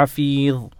حفيظ